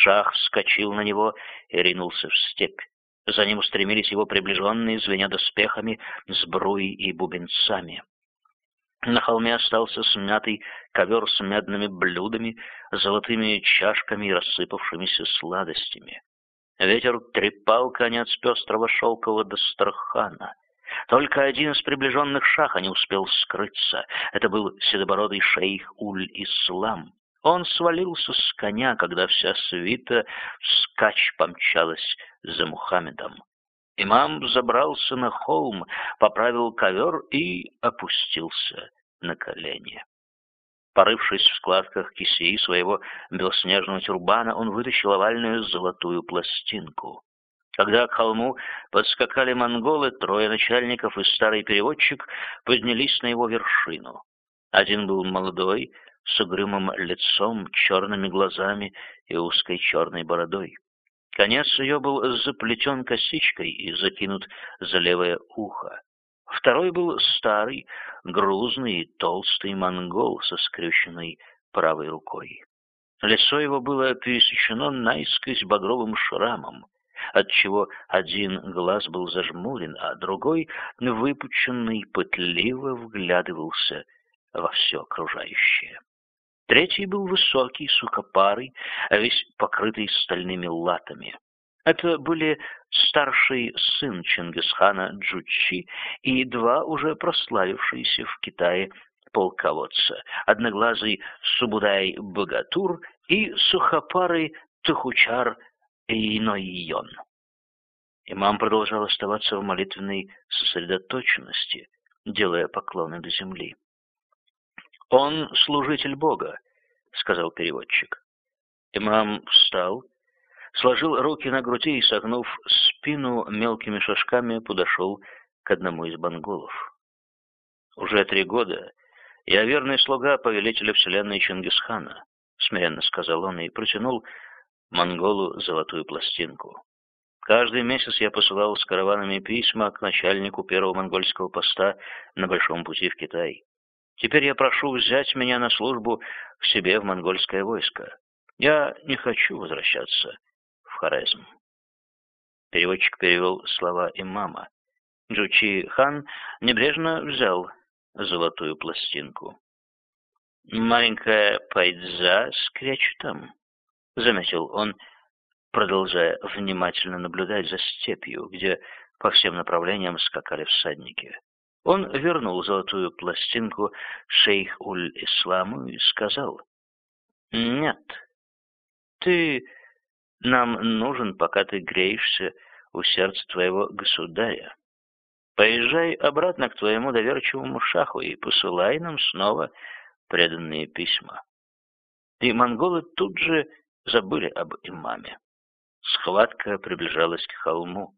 Шах вскочил на него и ринулся в степь. За ним устремились его приближенные, звеня доспехами, сбруей и бубенцами. На холме остался смятый ковер с медными блюдами, золотыми чашками и рассыпавшимися сладостями. Ветер трепал конец пестрого шелкового Дастрахана. Только один из приближенных шаха не успел скрыться. Это был седобородый шейх Уль-Ислам. Он свалился с коня, когда вся свита вскачь помчалась за Мухаммедом. Имам забрался на холм, поправил ковер и опустился на колени. Порывшись в складках кисеи своего белоснежного тюрбана, он вытащил овальную золотую пластинку. Когда к холму подскакали монголы, трое начальников и старый переводчик поднялись на его вершину. Один был молодой, с угрюмым лицом, черными глазами и узкой черной бородой. Конец ее был заплетен косичкой и закинут за левое ухо. Второй был старый, грузный и толстый монгол со скрюченной правой рукой. Лицо его было пересечено наискось багровым шрамом, отчего один глаз был зажмурен, а другой, выпученный, пытливо вглядывался во все окружающее. Третий был высокий, сухопарый, весь покрытый стальными латами. Это были старший сын Чингисхана Джучи и два уже прославившиеся в Китае полководца, одноглазый Субудай Богатур и сухопарый Тухучар Инойон. Имам продолжал оставаться в молитвенной сосредоточенности, делая поклоны до земли. «Он служитель Бога», — сказал переводчик. Имам встал, сложил руки на груди и, согнув спину мелкими шажками, подошел к одному из монголов. «Уже три года я верный слуга повелителя вселенной Чингисхана», — смиренно сказал он и протянул монголу золотую пластинку. Каждый месяц я посылал с караванами письма к начальнику первого монгольского поста на большом пути в Китай. Теперь я прошу взять меня на службу к себе в монгольское войско. Я не хочу возвращаться в Хорезм. Переводчик перевел слова имама. Джучи хан небрежно взял золотую пластинку. «Маленькая пайдза скрячу там», — заметил он, продолжая внимательно наблюдать за степью, где по всем направлениям скакали всадники. Он вернул золотую пластинку шейх Уль-Исламу и сказал, «Нет, ты нам нужен, пока ты греешься у сердца твоего государя. Поезжай обратно к твоему доверчивому шаху и посылай нам снова преданные письма». И монголы тут же забыли об имаме. Схватка приближалась к холму.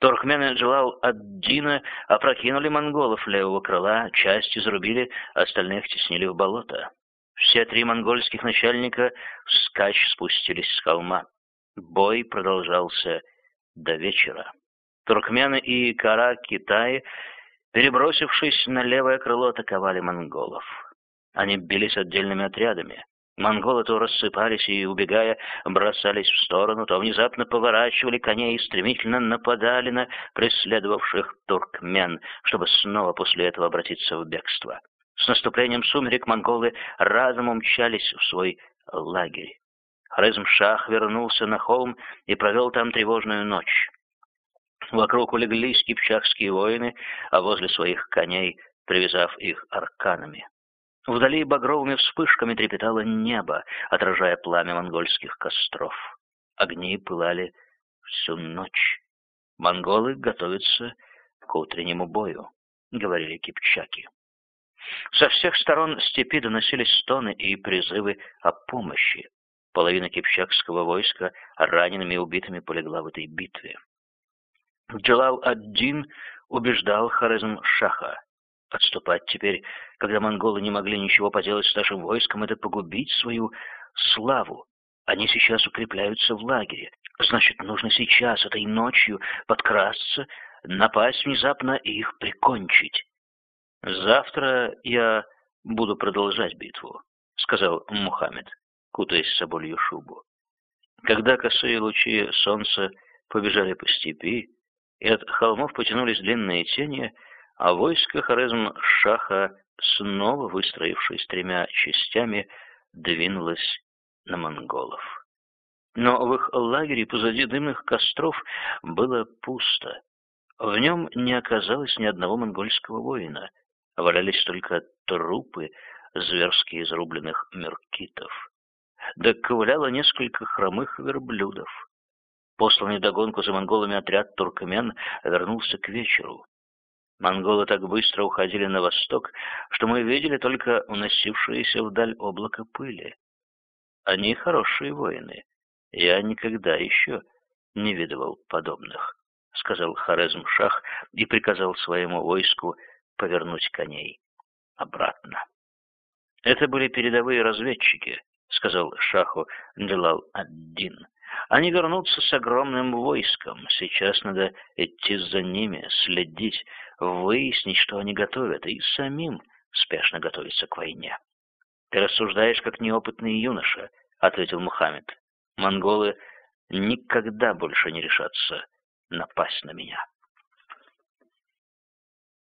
Торхмены Джалал ад-Дина опрокинули монголов левого крыла, часть изрубили, остальных теснили в болото. Все три монгольских начальника вскачь спустились с холма. Бой продолжался до вечера. Туркмены и кара Китая, перебросившись на левое крыло, атаковали монголов. Они бились отдельными отрядами. Монголы то рассыпались и, убегая, бросались в сторону, то внезапно поворачивали коней и стремительно нападали на преследовавших туркмен, чтобы снова после этого обратиться в бегство. С наступлением сумерек монголы разом умчались в свой лагерь. Хорезм-Шах вернулся на холм и провел там тревожную ночь. Вокруг улеглись кипчакские воины, а возле своих коней, привязав их арканами. Вдали багровыми вспышками трепетало небо, отражая пламя монгольских костров. Огни пылали всю ночь. Монголы готовятся к утреннему бою, — говорили кипчаки. Со всех сторон степи доносились стоны и призывы о помощи. Половина кипчакского войска ранеными и убитыми полегла в этой битве. Джалал-ад-Дин убеждал Хорезм-Шаха Отступать теперь, когда монголы не могли ничего поделать с нашим войском, это погубить свою славу. Они сейчас укрепляются в лагере. Значит, нужно сейчас, этой ночью, подкрасться, напасть внезапно и их прикончить. Завтра я буду продолжать битву, сказал Мухаммед, кутаясь в соболью шубу. Когда косые лучи солнца побежали по степи, и от холмов потянулись длинные тени, а войско Хорезм-Шаха, снова выстроившись тремя частями, двинулось на монголов. Но в их лагере позади дымных костров было пусто. В нем не оказалось ни одного монгольского воина. Валялись только трупы зверски изрубленных меркитов. Да ковыляло несколько хромых верблюдов. Посланный догонку за монголами отряд туркмен вернулся к вечеру. Монголы так быстро уходили на восток, что мы видели только уносившееся вдаль облако пыли. Они хорошие воины. Я никогда еще не видывал подобных, — сказал Хорезм-Шах и приказал своему войску повернуть коней обратно. Это были передовые разведчики, — сказал Шаху Джалал-ад-Дин. Они вернутся с огромным войском. Сейчас надо идти за ними, следить, выяснить, что они готовят, и самим спешно готовиться к войне. «Ты рассуждаешь, как неопытный юноша», — ответил Мухаммед. «Монголы никогда больше не решатся напасть на меня».